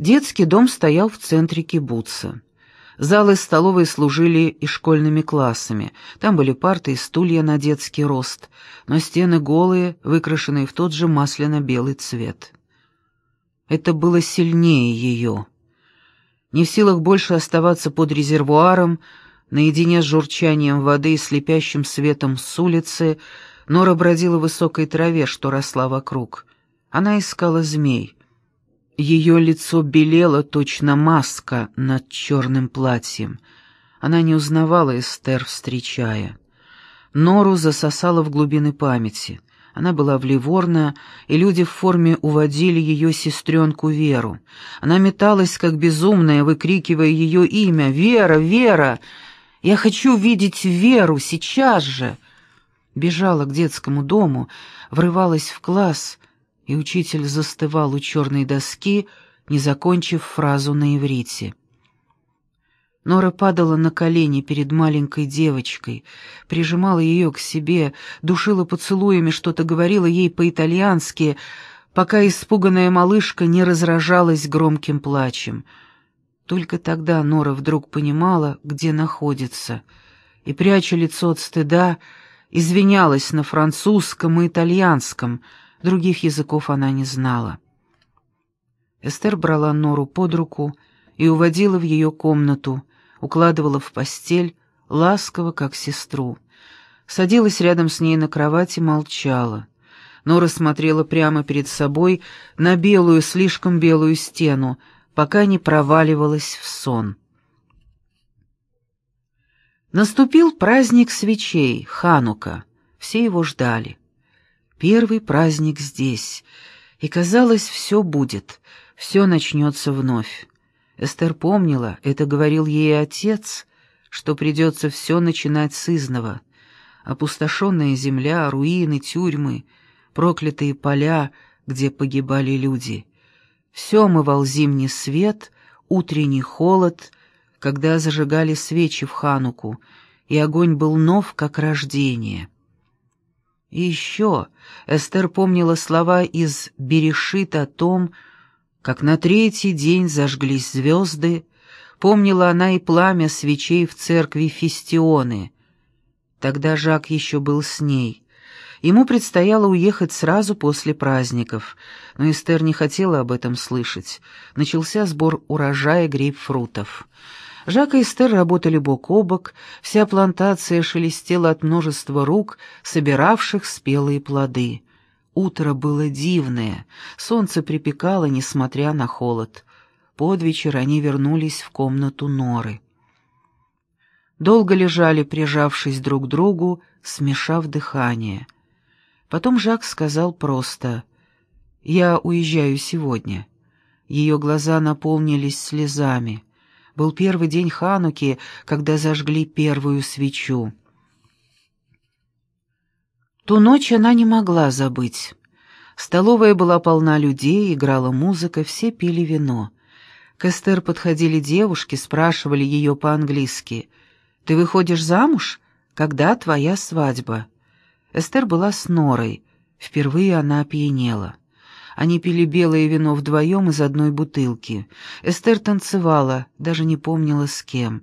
Детский дом стоял в центре кибуца. Залы столовой служили и школьными классами. Там были парты и стулья на детский рост, но стены голые, выкрашенные в тот же масляно-белый цвет. Это было сильнее ее. Не в силах больше оставаться под резервуаром, наедине с журчанием воды и слепящим светом с улицы, Нора бродила в высокой траве, что росла вокруг. Она искала змей — ее лицо белело, точно маска над черным платьем. Она не узнавала Эстер, встречая. Нору засосала в глубины памяти. Она была в Ливорно, и люди в форме уводили ее сестренку Веру. Она металась, как безумная, выкрикивая ее имя «Вера! Вера! Я хочу видеть Веру сейчас же!» Бежала к детскому дому, врывалась в класс — и учитель застывал у черной доски, не закончив фразу на иврите. Нора падала на колени перед маленькой девочкой, прижимала ее к себе, душила поцелуями, что-то говорила ей по-итальянски, пока испуганная малышка не разражалась громким плачем. Только тогда Нора вдруг понимала, где находится, и, пряча лицо от стыда, извинялась на французском и итальянском — Других языков она не знала. Эстер брала Нору под руку и уводила в ее комнату, укладывала в постель, ласково, как сестру. Садилась рядом с ней на кровать и молчала. Нора смотрела прямо перед собой на белую, слишком белую стену, пока не проваливалась в сон. Наступил праздник свечей, Ханука. Все его ждали. Первый праздник здесь, и, казалось, все будет, все начнется вновь. Эстер помнила, это говорил ей отец, что придется все начинать с изного. Опустошенная земля, руины, тюрьмы, проклятые поля, где погибали люди. Все омывал зимний свет, утренний холод, когда зажигали свечи в Хануку, и огонь был нов, как рождение. И еще Эстер помнила слова из Берешит о том, как на третий день зажглись звезды, помнила она и пламя свечей в церкви Фестионы. Тогда Жак еще был с ней. Ему предстояло уехать сразу после праздников, но Эстер не хотела об этом слышать. Начался сбор урожая грейпфрутов. Жак и Эстер работали бок о бок, вся плантация шелестела от множества рук, собиравших спелые плоды. Утро было дивное, солнце припекало, несмотря на холод. Под вечер они вернулись в комнату Норы. Долго лежали, прижавшись друг к другу, смешав дыхание. Потом Жак сказал просто «Я уезжаю сегодня». Ее глаза наполнились слезами. Был первый день Хануки, когда зажгли первую свечу. Ту ночь она не могла забыть. Столовая была полна людей, играла музыка, все пили вино. К Эстер подходили девушки, спрашивали ее по-английски. «Ты выходишь замуж? Когда твоя свадьба?» Эстер была с Норой. Впервые она опьянела. Они пили белое вино вдвоем из одной бутылки. Эстер танцевала, даже не помнила с кем.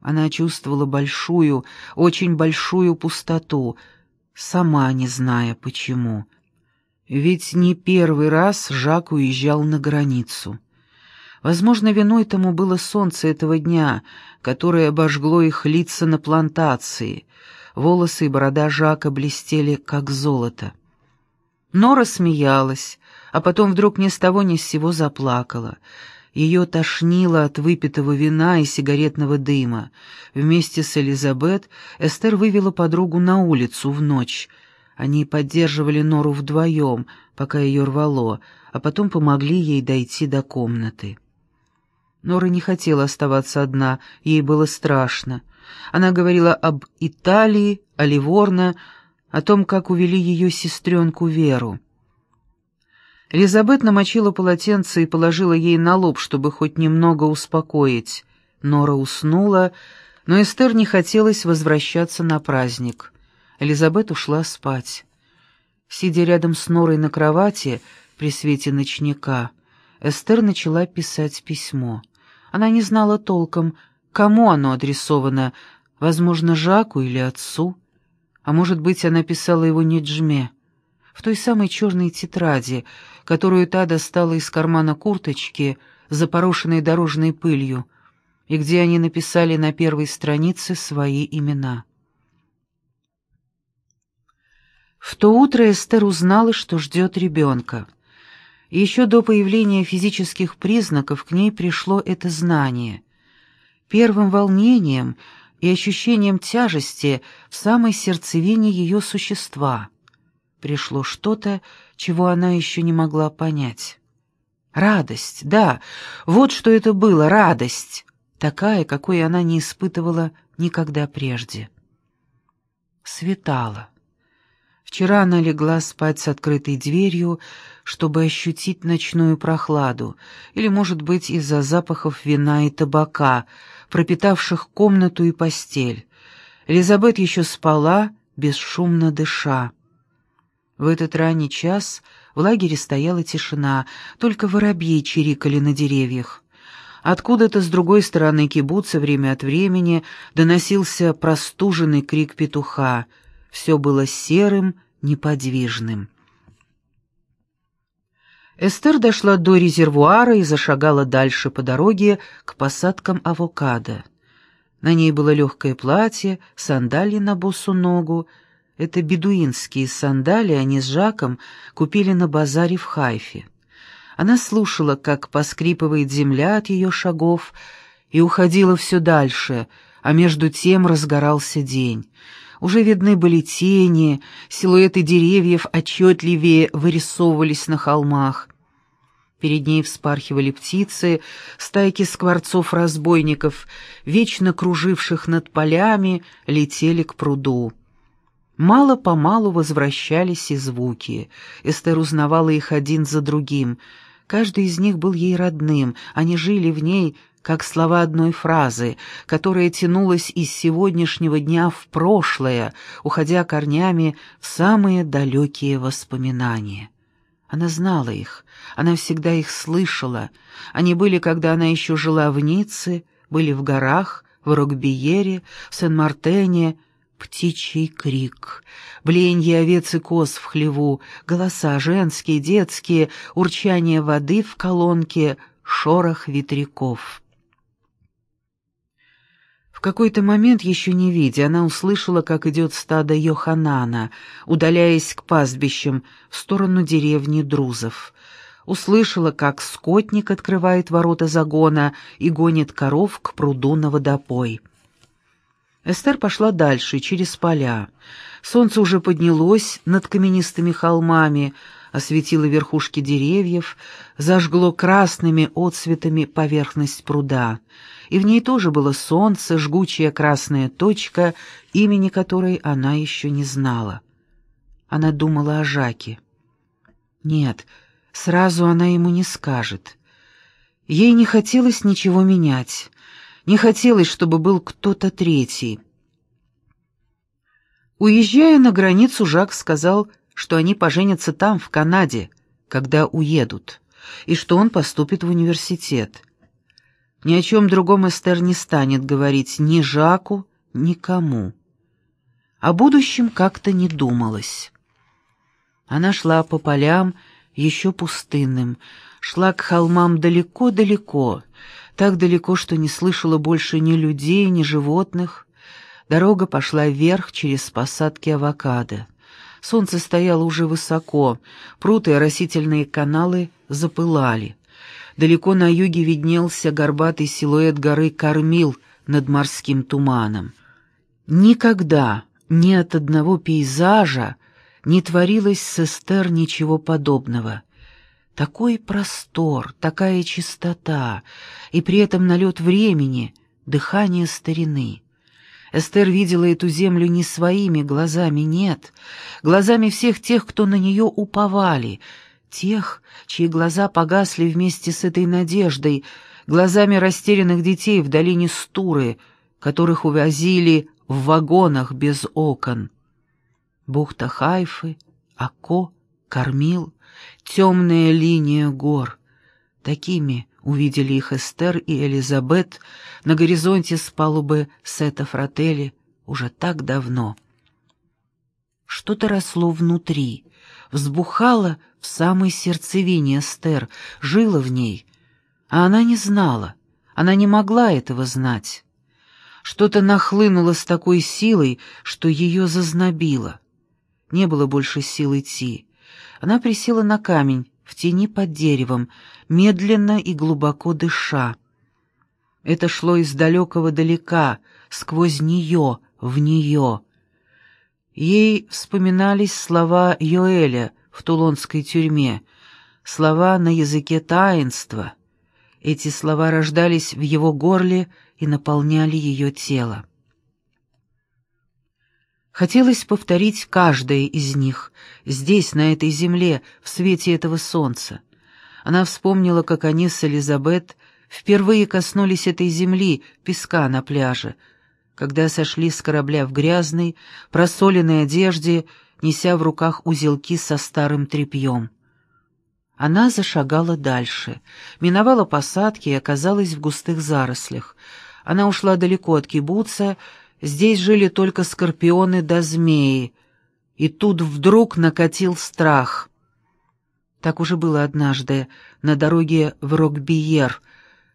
Она чувствовала большую, очень большую пустоту, сама не зная почему. Ведь не первый раз Жак уезжал на границу. Возможно, виной тому было солнце этого дня, которое обожгло их лица на плантации. Волосы и борода Жака блестели, как золото. Нора смеялась, а потом вдруг ни с того ни с сего заплакала. Ее тошнило от выпитого вина и сигаретного дыма. Вместе с Элизабет Эстер вывела подругу на улицу в ночь. Они поддерживали Нору вдвоем, пока ее рвало, а потом помогли ей дойти до комнаты. Нора не хотела оставаться одна, ей было страшно. Она говорила об Италии, о Ливорно, о том, как увели ее сестренку Веру. Элизабет намочила полотенце и положила ей на лоб, чтобы хоть немного успокоить. Нора уснула, но Эстер не хотелось возвращаться на праздник. Элизабет ушла спать. Сидя рядом с Норой на кровати при свете ночника, Эстер начала писать письмо. Она не знала толком, кому оно адресовано, возможно, Жаку или отцу. А может быть, она писала его не Джме, в той самой черной тетради, которую та достала из кармана курточки, запорошенной дорожной пылью, и где они написали на первой странице свои имена. В то утро Эстер узнала, что ждет ребенка. еще до появления физических признаков к ней пришло это знание. Первым волнением и ощущением тяжести в самой сердцевине ее существа пришло что-то, чего она еще не могла понять. Радость, да, вот что это было, радость, такая, какой она не испытывала никогда прежде. Светало. Вчера она легла спать с открытой дверью, чтобы ощутить ночную прохладу, или, может быть, из-за запахов вина и табака, пропитавших комнату и постель. Элизабет еще спала, бесшумно дыша. В этот ранний час в лагере стояла тишина, только воробьи чирикали на деревьях. Откуда-то с другой стороны кибуца время от времени доносился простуженный крик петуха. Все было серым, неподвижным. Эстер дошла до резервуара и зашагала дальше по дороге к посадкам авокадо. На ней было легкое платье, сандалии на босу ногу. Это бедуинские сандалии они с Жаком купили на базаре в Хайфе. Она слушала, как поскрипывает земля от ее шагов, и уходила все дальше, а между тем разгорался день. Уже видны были тени, силуэты деревьев отчетливее вырисовывались на холмах. Перед ней вспархивали птицы, стайки скворцов-разбойников, вечно круживших над полями, летели к пруду. Мало-помалу возвращались и звуки. Эстер узнавала их один за другим — Каждый из них был ей родным, они жили в ней, как слова одной фразы, которая тянулась из сегодняшнего дня в прошлое, уходя корнями в самые далекие воспоминания. Она знала их, она всегда их слышала. Они были, когда она еще жила в Ницце, были в горах, в Рокбиере, в Сен-Мартене, птичий крик, блеяние овец и коз в хлеву, голоса женские, детские, урчание воды в колонке, шорох ветряков. Какой-то момент, еще не видя, она услышала, как идет стадо Йоханана, удаляясь к пастбищам в сторону деревни Друзов. Услышала, как скотник открывает ворота загона и гонит коров к пруду на водопой. Эстер пошла дальше, через поля. Солнце уже поднялось над каменистыми холмами, осветило верхушки деревьев, зажгло красными отцветами поверхность пруда. И в ней тоже было солнце, жгучая красная точка, имени которой она еще не знала. Она думала о Жаке. Нет, сразу она ему не скажет. Ей не хотелось ничего менять. Не хотелось, чтобы был кто-то третий. Уезжая на границу, Жак сказал, что они поженятся там, в Канаде, когда уедут, и что он поступит в университет. Ни о чем другом Эстер не станет говорить ни Жаку, никому. О будущем как-то не думалось. Она шла по полям, еще пустынным, шла к холмам далеко-далеко, так далеко, что не слышала больше ни людей, ни животных. Дорога пошла вверх через посадки авокадо. Солнце стояло уже высоко, пруты и растительные каналы запылали. Далеко на юге виднелся горбатый силуэт горы Кормил над морским туманом. Никогда ни от одного пейзажа не творилось с Эстер ничего подобного — такой простор, такая чистота, и при этом налет времени, дыхание старины. Эстер видела эту землю не своими глазами, нет, глазами всех тех, кто на нее уповали, тех, чьи глаза погасли вместе с этой надеждой, глазами растерянных детей в долине Стуры, которых увозили в вагонах без окон. Бухта Хайфы, Ако, Кормил — темная линия гор. Такими увидели их Эстер и Элизабет на горизонте с палубы Сета Фрателли уже так давно. Что-то росло внутри, взбухало в самой сердцевине Эстер, жило в ней, а она не знала, она не могла этого знать. Что-то нахлынуло с такой силой, что ее зазнобило. Не было больше сил идти. Она присела на камень, в тени под деревом, медленно и глубоко дыша. Это шло из далекого далека, сквозь нее, в нее. Ей вспоминались слова Йоэля в тулонской тюрьме, слова на языке таинства. Эти слова рождались в его горле и наполняли ее тело. Хотелось повторить каждое из них, здесь, на этой земле, в свете этого солнца. Она вспомнила, как они с Элизабет впервые коснулись этой земли, песка на пляже, когда сошли с корабля в грязной, просоленной одежде, неся в руках узелки со старым тряпьем. Она зашагала дальше, миновала посадки и оказалась в густых зарослях. Она ушла далеко от кибуца, здесь жили только скорпионы да змеи, и тут вдруг накатил страх. Так уже было однажды на дороге в Рокбиер —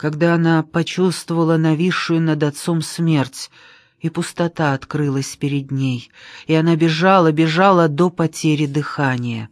когда она почувствовала нависшую над отцом смерть, и пустота открылась перед ней, и она бежала, бежала до потери дыхания.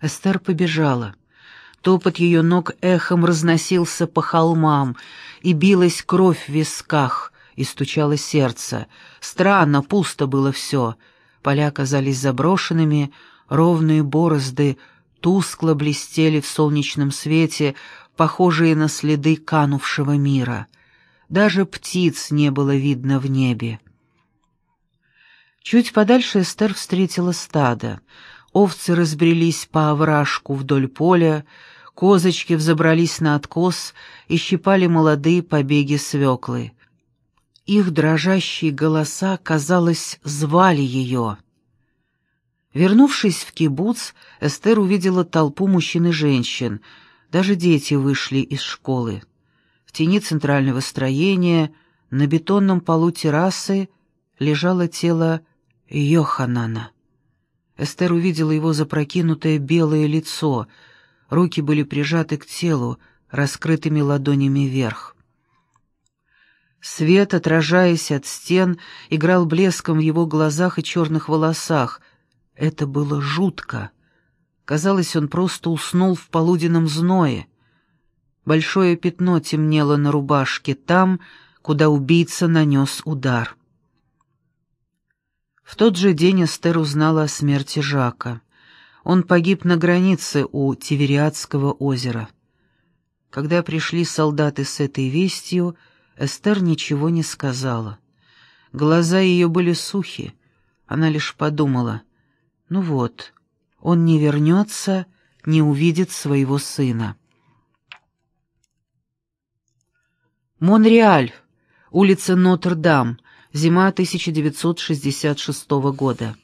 Эстер побежала. Топот ее ног эхом разносился по холмам, и билась кровь в висках, и стучало сердце. Странно, пусто было все. Поля казались заброшенными, ровные борозды тускло блестели в солнечном свете, похожие на следы канувшего мира. Даже птиц не было видно в небе. Чуть подальше Эстер встретила стадо. Овцы разбрелись по овражку вдоль поля, козочки взобрались на откос и щипали молодые побеги свеклы. Их дрожащие голоса, казалось, звали ее. Вернувшись в кибуц, Эстер увидела толпу мужчин и женщин — даже дети вышли из школы. В тени центрального строения, на бетонном полу террасы, лежало тело Йоханана. Эстер увидела его запрокинутое белое лицо, руки были прижаты к телу, раскрытыми ладонями вверх. Свет, отражаясь от стен, играл блеском в его глазах и черных волосах. Это было жутко. Казалось, он просто уснул в полуденном зное. Большое пятно темнело на рубашке там, куда убийца нанес удар. В тот же день Эстер узнала о смерти Жака. Он погиб на границе у Тивериадского озера. Когда пришли солдаты с этой вестью, Эстер ничего не сказала. Глаза ее были сухи. Она лишь подумала, ну вот, он не вернется, не увидит своего сына. Монреаль, улица Нотр-Дам, зима 1966 года.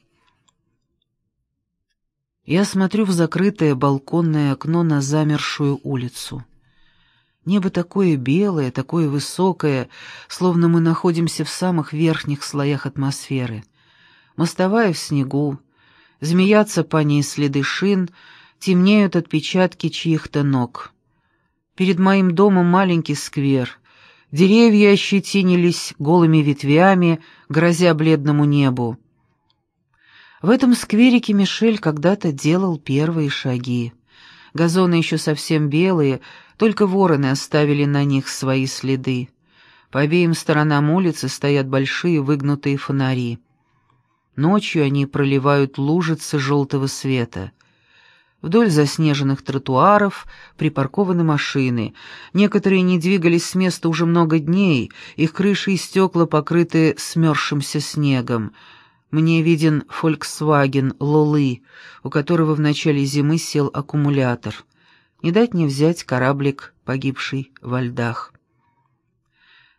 Я смотрю в закрытое балконное окно на замершую улицу. Небо такое белое, такое высокое, словно мы находимся в самых верхних слоях атмосферы. Мостовая в снегу, Змеятся по ней следы шин, темнеют отпечатки чьих-то ног. Перед моим домом маленький сквер. Деревья ощетинились голыми ветвями, грозя бледному небу. В этом скверике Мишель когда-то делал первые шаги. Газоны еще совсем белые, только вороны оставили на них свои следы. По обеим сторонам улицы стоят большие выгнутые фонари. Ночью они проливают лужицы желтого света. Вдоль заснеженных тротуаров припаркованы машины. Некоторые не двигались с места уже много дней, их крыши и стекла покрыты смерзшимся снегом. Мне виден Volkswagen Лолы, у которого в начале зимы сел аккумулятор. Не дать не взять кораблик, погибший во льдах.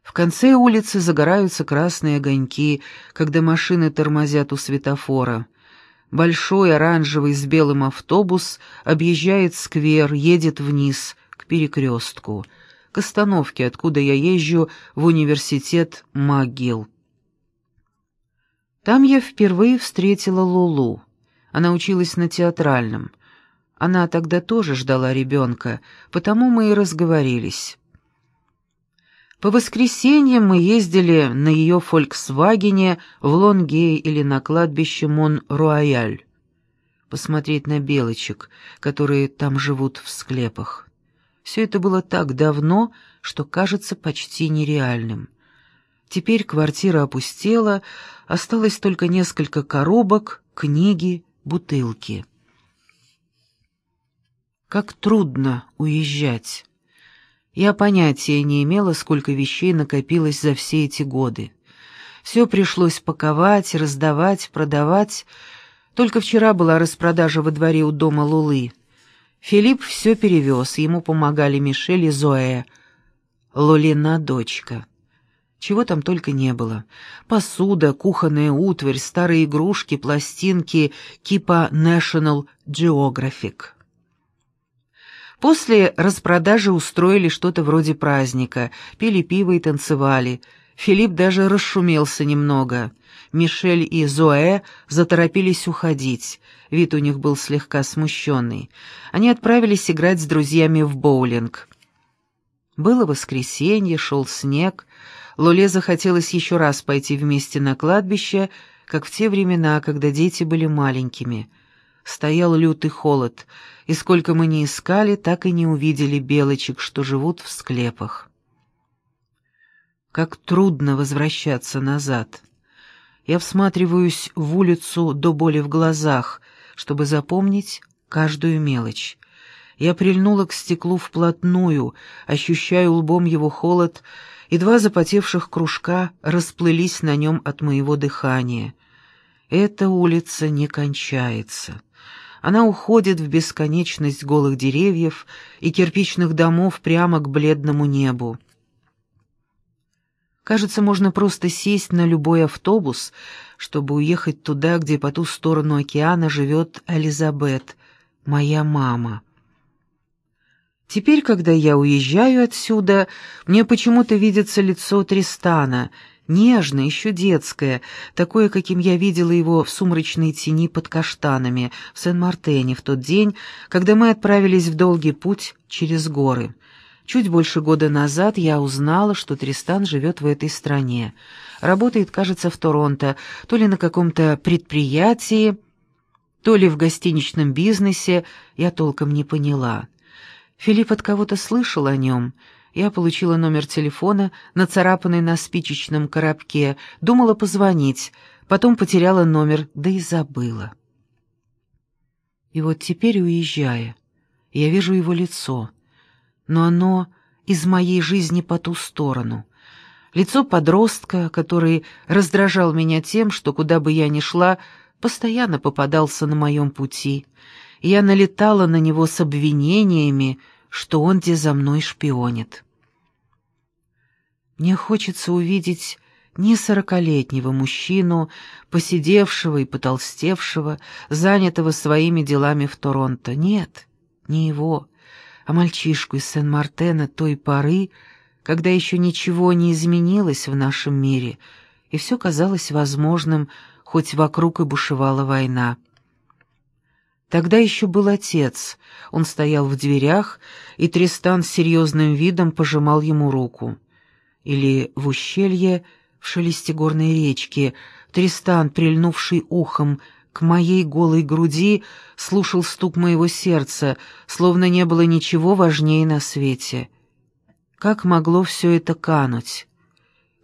В конце улицы загораются красные огоньки, когда машины тормозят у светофора. Большой оранжевый с белым автобус объезжает сквер, едет вниз, к перекрестку, к остановке, откуда я езжу в университет МcГилл. Там я впервые встретила Лулу. Она училась на театральном. Она тогда тоже ждала ребенка, потому мы и разговорились. По воскресеньям мы ездили на ее «Фольксвагене» в Лонгей или на кладбище Мон-Руаяль, посмотреть на белочек, которые там живут в склепах. Все это было так давно, что кажется почти нереальным. Теперь квартира опустела, осталось только несколько коробок, книги, бутылки. Как трудно уезжать. Я понятия не имела, сколько вещей накопилось за все эти годы. Все пришлось паковать, раздавать, продавать. Только вчера была распродажа во дворе у дома Лулы. Филипп все перевез, ему помогали Мишель и Зоэ. Лулина дочка. Чего там только не было. Посуда, кухонная утварь, старые игрушки, пластинки, кипа National Geographic. После распродажи устроили что-то вроде праздника, пили пиво и танцевали. Филипп даже расшумелся немного. Мишель и Зоэ заторопились уходить. Вид у них был слегка смущенный. Они отправились играть с друзьями в боулинг. Было воскресенье, шел снег. Лоле захотелось еще раз пойти вместе на кладбище, как в те времена, когда дети были маленькими. Стоял лютый холод — и сколько мы ни искали, так и не увидели белочек, что живут в склепах. Как трудно возвращаться назад. Я всматриваюсь в улицу до боли в глазах, чтобы запомнить каждую мелочь. Я прильнула к стеклу вплотную, ощущаю лбом его холод, и два запотевших кружка расплылись на нем от моего дыхания. Эта улица не кончается. Она уходит в бесконечность голых деревьев и кирпичных домов прямо к бледному небу. Кажется, можно просто сесть на любой автобус, чтобы уехать туда, где по ту сторону океана живет Элизабет, моя мама. Теперь, когда я уезжаю отсюда, мне почему-то видится лицо Тристана — Нежное, еще детское, такое, каким я видела его в сумрачной тени под каштанами в Сен-Мартене в тот день, когда мы отправились в долгий путь через горы. Чуть больше года назад я узнала, что Тристан живет в этой стране. Работает, кажется, в Торонто, то ли на каком-то предприятии, то ли в гостиничном бизнесе, я толком не поняла. Филипп от кого-то слышал о нем — я получила номер телефона, нацарапанный на спичечном коробке, думала позвонить, потом потеряла номер, да и забыла. И вот теперь, уезжая, я вижу его лицо, но оно из моей жизни по ту сторону. Лицо подростка, который раздражал меня тем, что куда бы я ни шла, постоянно попадался на моем пути. Я налетала на него с обвинениями, что он где за мной шпионит. Мне хочется увидеть не сорокалетнего мужчину, посидевшего и потолстевшего, занятого своими делами в Торонто. Нет, не его, а мальчишку из Сен-Мартена той поры, когда еще ничего не изменилось в нашем мире, и все казалось возможным, хоть вокруг и бушевала война. Тогда еще был отец, он стоял в дверях, и Тристан с серьезным видом пожимал ему руку или в ущелье в шелесте горной речки, Тристан, прильнувший ухом к моей голой груди, слушал стук моего сердца, словно не было ничего важнее на свете. Как могло все это кануть?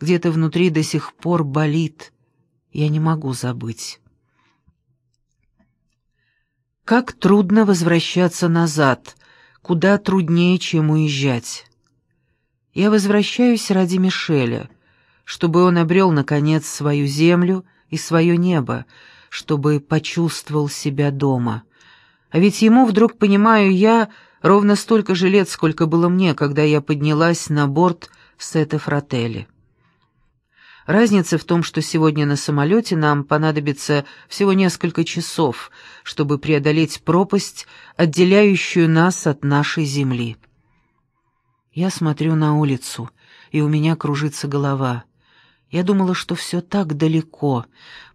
Где-то внутри до сих пор болит. Я не могу забыть. Как трудно возвращаться назад, куда труднее, чем уезжать. Я возвращаюсь ради Мишеля, чтобы он обрел, наконец, свою землю и свое небо, чтобы почувствовал себя дома. А ведь ему, вдруг понимаю я, ровно столько же лет, сколько было мне, когда я поднялась на борт Сета Фрателли. Разница в том, что сегодня на самолете нам понадобится всего несколько часов, чтобы преодолеть пропасть, отделяющую нас от нашей земли. Я смотрю на улицу, и у меня кружится голова. Я думала, что все так далеко,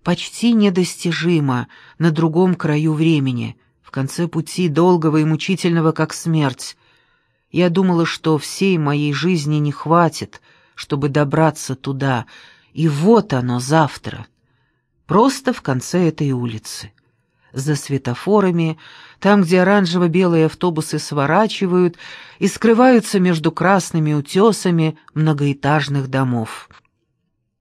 почти недостижимо, на другом краю времени, в конце пути долгого и мучительного, как смерть. Я думала, что всей моей жизни не хватит, чтобы добраться туда — и вот оно завтра. Просто в конце этой улицы. За светофорами, там, где оранжево-белые автобусы сворачивают и скрываются между красными утесами многоэтажных домов.